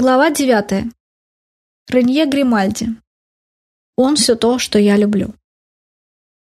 Глава 9. Ренье Гримальди. Он все то, что я люблю.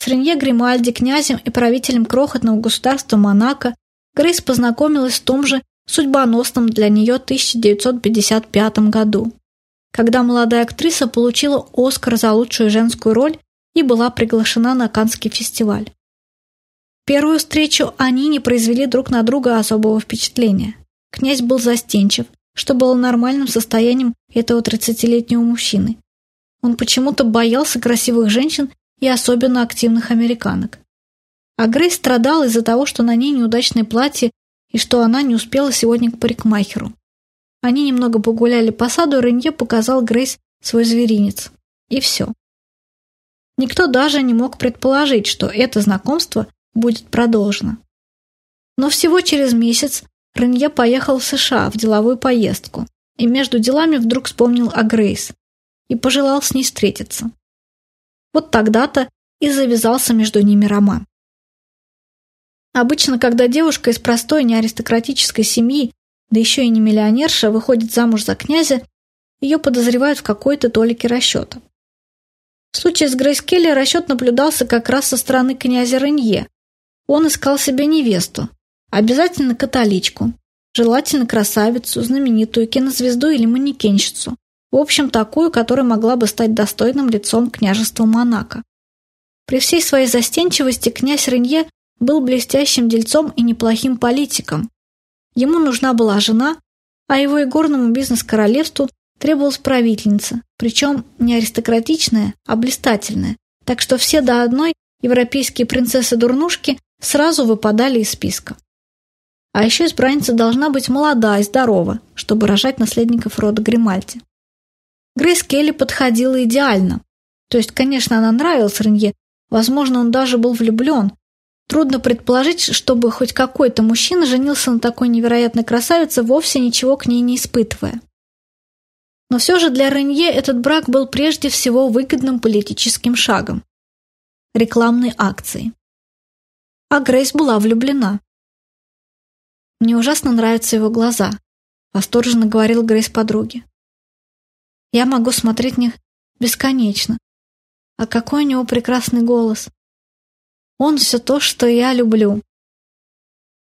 С Ренье Гримальди, князем и правителем крохотного государства Монако, Грейс познакомилась в том же судьбоносном для нее 1955 году, когда молодая актриса получила Оскар за лучшую женскую роль и была приглашена на Каннский фестиваль. Первую встречу они не произвели друг на друга особого впечатления. Князь был застенчив, что было нормальным состоянием этого 30-летнего мужчины. Он почему-то боялся красивых женщин и особенно активных американок. А Грейс страдала из-за того, что на ней неудачное платье и что она не успела сегодня к парикмахеру. Они немного погуляли по саду, и Ренье показал Грейс свой зверинец. И все. Никто даже не мог предположить, что это знакомство будет продолжено. Но всего через месяц Ренье поехал в США в деловую поездку и между делами вдруг вспомнил о Грейс и пожелал с ней встретиться. Вот тогда-то и завязался между ними роман. Обычно, когда девушка из простой неаристократической семьи, да еще и не миллионерша, выходит замуж за князя, ее подозревают в какой-то толике расчета. В случае с Грейс Келли расчет наблюдался как раз со стороны князя Ренье. Он искал себе невесту, Обязательно католичку. Желательно красавицу, знаменитую кинозвезду или манекенщицу. В общем, такую, которая могла бы стать достойным лицом княжества Монако. При всей своей застенчивости князь Ренье был блестящим дельцом и неплохим политиком. Ему нужна была жена, а его игорному бизнес-королевству требовалась правительница, причем не аристократичная, а блистательная, так что все до одной европейские принцессы-дурнушки сразу выпадали из списка. А еще избранница должна быть молода и здорова, чтобы рожать наследников рода Гримальди. Грейс Келли подходила идеально. То есть, конечно, она нравилась Ренье, возможно, он даже был влюблен. Трудно предположить, чтобы хоть какой-то мужчина женился на такой невероятной красавице, вовсе ничего к ней не испытывая. Но все же для Ренье этот брак был прежде всего выгодным политическим шагом. Рекламной акцией. А Грейс была влюблена. Мне ужасно нравятся его глаза», — восторженно говорил Грейс подруге. «Я могу смотреть в них бесконечно. А какой у него прекрасный голос. Он все то, что я люблю».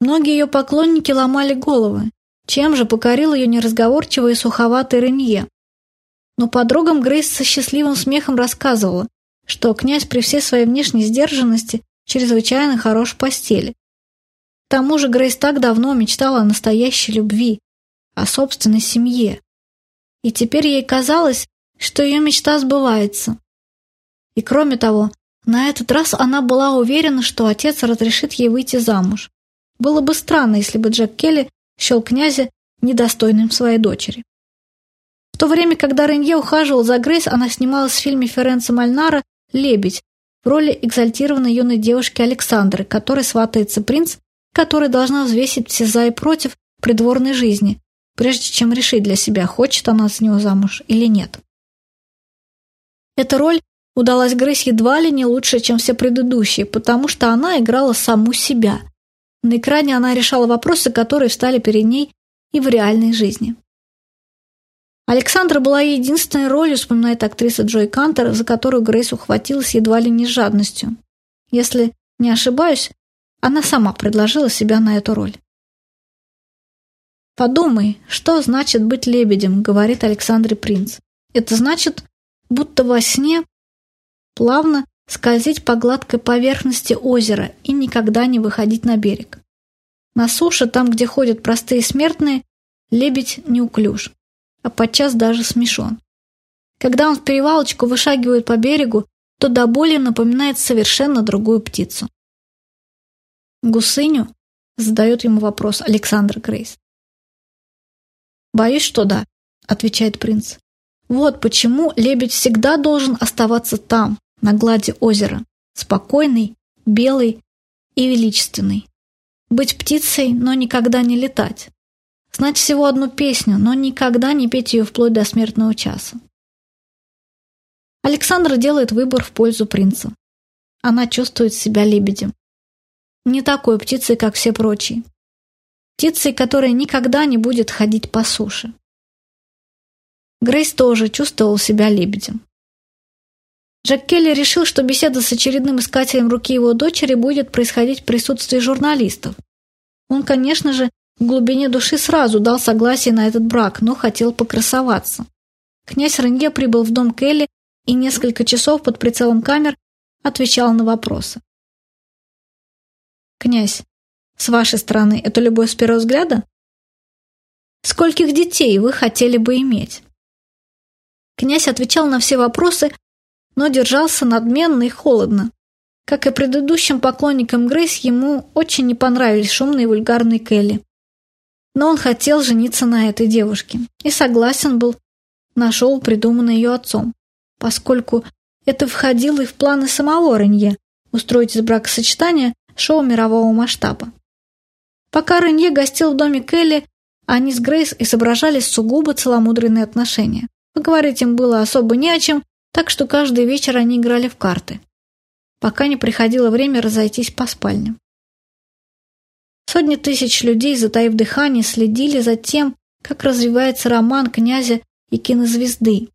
Многие ее поклонники ломали головы, чем же покорил ее неразговорчивый и суховатый Ренье. Но подругам Грейс со счастливым смехом рассказывала, что князь при всей своей внешней сдержанности чрезвычайно хорош в постели, к тому же Грейс так давно мечтала о настоящей любви, о собственной семье. И теперь ей казалось, что ее мечта сбывается. И кроме того, на этот раз она была уверена, что отец разрешит ей выйти замуж. Было бы странно, если бы Джек Келли счел князя недостойным своей дочери. В то время, когда Ренье ухаживал за Грейс, она снималась в фильме Ференца Мальнара «Лебедь» в роли экзальтированной юной девушки Александры, которой сватается принц которая должна взвесить все за и против придворной жизни, прежде чем решить для себя, хочет она с него замуж или нет. Эта роль удалась Грейс едва ли не лучше, чем все предыдущие, потому что она играла саму себя. На экране она решала вопросы, которые встали перед ней и в реальной жизни. Александра была единственной ролью, вспоминает актриса Джой Кантер, за которую Грейс ухватилась едва ли не с жадностью. Если не ошибаюсь, она сама предложила себя на эту роль. «Подумай, что значит быть лебедем», — говорит Александре Принц. «Это значит, будто во сне плавно скользить по гладкой поверхности озера и никогда не выходить на берег. На суше, там, где ходят простые смертные, лебедь неуклюж, а подчас даже смешон. Когда он в перевалочку вышагивает по берегу, то до боли напоминает совершенно другую птицу. Гусыню? Задает ему вопрос Александр Грейс. Боюсь, что да, отвечает принц. Вот почему лебедь всегда должен оставаться там, на глади озера, спокойный, белый и величественный. Быть птицей, но никогда не летать. Знать всего одну песню, но никогда не петь ее вплоть до смертного часа. Александра делает выбор в пользу принца. Она чувствует себя лебедем не такой птицей, как все прочие. Птицей, которая никогда не будет ходить по суше. Грейс тоже чувствовал себя лебедем. Джек Келли решил, что беседа с очередным искателем руки его дочери будет происходить в присутствии журналистов. Он, конечно же, в глубине души сразу дал согласие на этот брак, но хотел покрасоваться. Князь Ренье прибыл в дом Келли и несколько часов под прицелом камер отвечал на вопросы. «Князь, с вашей стороны это любовь с первого взгляда? Скольких детей вы хотели бы иметь?» Князь отвечал на все вопросы, но держался надменно и холодно. Как и предыдущим поклонникам Грейс, ему очень не понравились шумные и вульгарные Келли. Но он хотел жениться на этой девушке и согласен был на шоу, придуманное ее отцом, поскольку это входило и в планы самого Ренье устроить из бракосочетания шоу мирового масштаба. Пока Ренье гостил в доме Келли, они с Грейс изображали сугубо целомудренные отношения. Поговорить им было особо не о чем, так что каждый вечер они играли в карты, пока не приходило время разойтись по спальням. Сотни тысяч людей, затаив дыхание, следили за тем, как развивается роман князя и кинозвезды.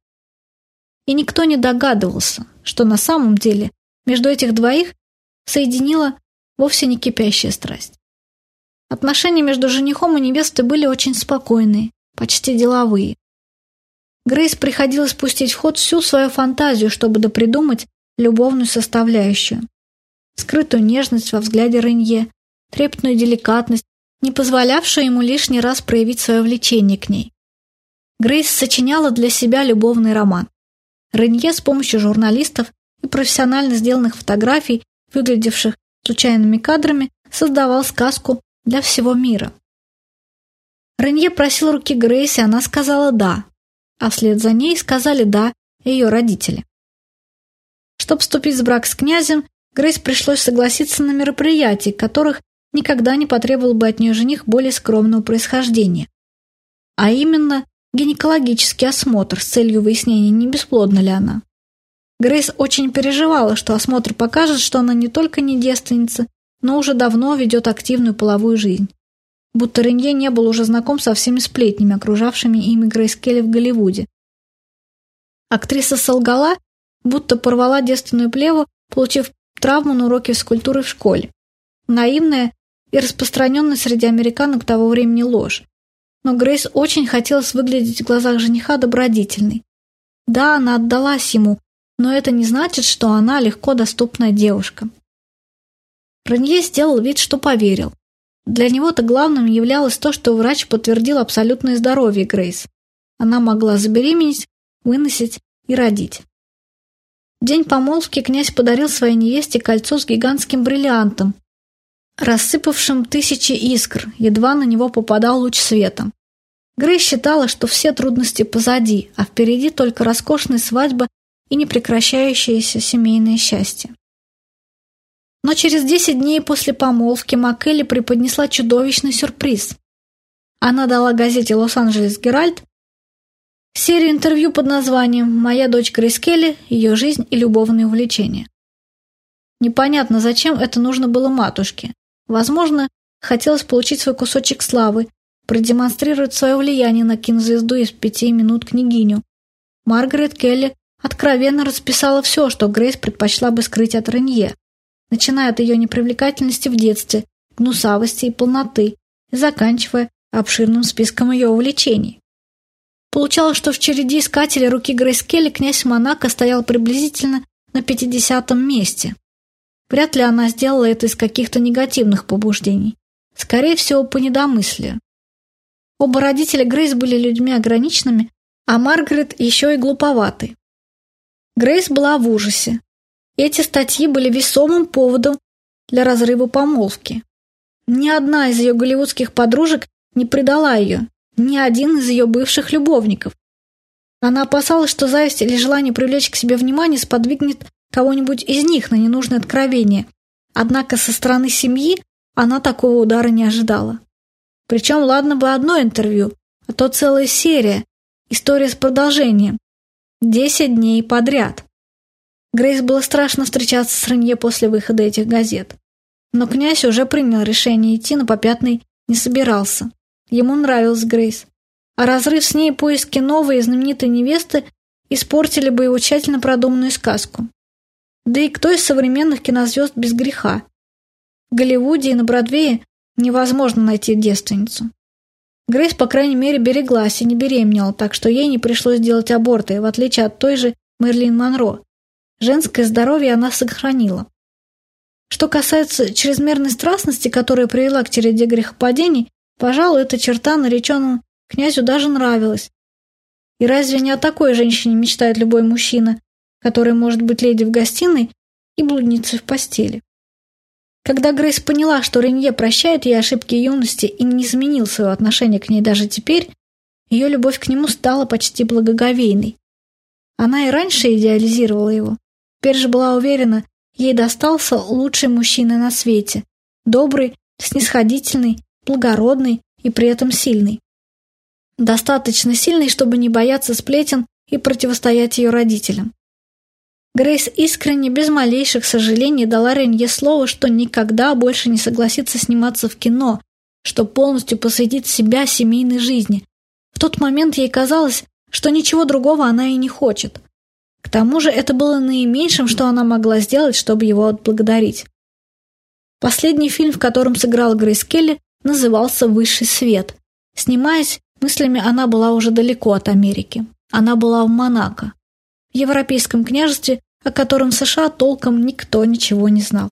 И никто не догадывался, что на самом деле между этих двоих соединила вовсе не кипящая страсть. Отношения между женихом и невестой были очень спокойные, почти деловые. Грейс приходилось пустить в ход всю свою фантазию, чтобы допридумать любовную составляющую. Скрытую нежность во взгляде Ренье, трепетную деликатность, не позволявшую ему лишний раз проявить свое влечение к ней. Грейс сочиняла для себя любовный роман. Ренье с помощью журналистов и профессионально сделанных фотографий, выглядевших случайными кадрами, создавал сказку для всего мира. Ренье просил руки Грейс, и она сказала «да», а вслед за ней сказали «да» ее родители. Чтобы вступить в брак с князем, Грейс пришлось согласиться на мероприятия, которых никогда не потребовал бы от нее жених более скромного происхождения. А именно гинекологический осмотр с целью выяснения, не бесплодна ли она. Грейс очень переживала, что осмотр покажет, что она не только не девственница, но уже давно ведет активную половую жизнь будто Ренье не был уже знаком со всеми сплетнями, окружавшими ими Грейс Келли в Голливуде. Актриса солгала, будто порвала девственную плеву, получив травму на уроке физкультуры в школе. Наивная и распространенная среди американок того времени ложь. Но Грейс очень хотелось выглядеть в глазах жениха добродетельной. Да, она отдалась ему, но это не значит, что она легко доступная девушка. Ранье сделал вид, что поверил. Для него-то главным являлось то, что врач подтвердил абсолютное здоровье Грейс. Она могла забеременеть, выносить и родить. В день помолвки князь подарил своей невесте кольцо с гигантским бриллиантом, рассыпавшим тысячи искр, едва на него попадал луч света. Грейс считала, что все трудности позади, а впереди только роскошная свадьба и непрекращающееся семейное счастье. Но через 10 дней после помолвки Маккелли преподнесла чудовищный сюрприз. Она дала газете «Лос-Анджелес Геральт» серию интервью под названием «Моя дочь Грейс Келли. Ее жизнь и любовные увлечения». Непонятно, зачем это нужно было матушке. Возможно, хотелось получить свой кусочек славы, продемонстрировать свое влияние на кинозвезду из пяти минут княгиню. Маргарет Келли откровенно расписала все, что Грейс предпочла бы скрыть от Ренье начиная от ее непривлекательности в детстве, гнусавости и полноты, и заканчивая обширным списком ее увлечений. Получалось, что в череде искателей руки Грейс Келли князь Монако стоял приблизительно на 50 месте. Вряд ли она сделала это из каких-то негативных побуждений. Скорее всего, по недомыслию. Оба родителя Грейс были людьми ограниченными, а Маргарет еще и глуповатой. Грейс была в ужасе. Эти статьи были весомым поводом для разрыва помолвки. Ни одна из ее голливудских подружек не предала ее, ни один из ее бывших любовников. Она опасалась, что зависть или желание привлечь к себе внимание сподвигнет кого-нибудь из них на ненужное откровение. Однако со стороны семьи она такого удара не ожидала. Причем ладно бы одно интервью, а то целая серия, история с продолжением. Десять дней подряд. Грейс было страшно встречаться с Ренье после выхода этих газет. Но князь уже принял решение идти на попятный не собирался. Ему нравилась Грейс. а разрыв с ней и поиски новой и знаменитой невесты испортили бы его тщательно продуманную сказку. Да и кто из современных кинозвезд без греха? В Голливуде и на Бродвее невозможно найти девственницу. Грейс, по крайней мере, береглась и не беременела, так что ей не пришлось делать аборты, в отличие от той же Мерлин Монро. Женское здоровье она сохранила. Что касается чрезмерной страстности, которая привела к череде грехопадений, пожалуй, эта черта нареченному князю даже нравилась. И разве не о такой женщине мечтает любой мужчина, который может быть леди в гостиной и блудницей в постели? Когда Грейс поняла, что Ренье прощает ей ошибки юности и не изменил свое отношение к ней даже теперь, ее любовь к нему стала почти благоговейной. Она и раньше идеализировала его. Теперь же была уверена, ей достался лучший мужчина на свете. Добрый, снисходительный, благородный и при этом сильный. Достаточно сильный, чтобы не бояться сплетен и противостоять ее родителям. Грейс искренне, без малейших сожалений, дала Ренье слово, что никогда больше не согласится сниматься в кино, что полностью посвятит себя семейной жизни. В тот момент ей казалось, что ничего другого она и не хочет. К тому же это было наименьшим, что она могла сделать, чтобы его отблагодарить. Последний фильм, в котором сыграла Грейс Келли, назывался «Высший свет». Снимаясь, мыслями она была уже далеко от Америки. Она была в Монако в европейском княжестве, о котором в США толком никто ничего не знал.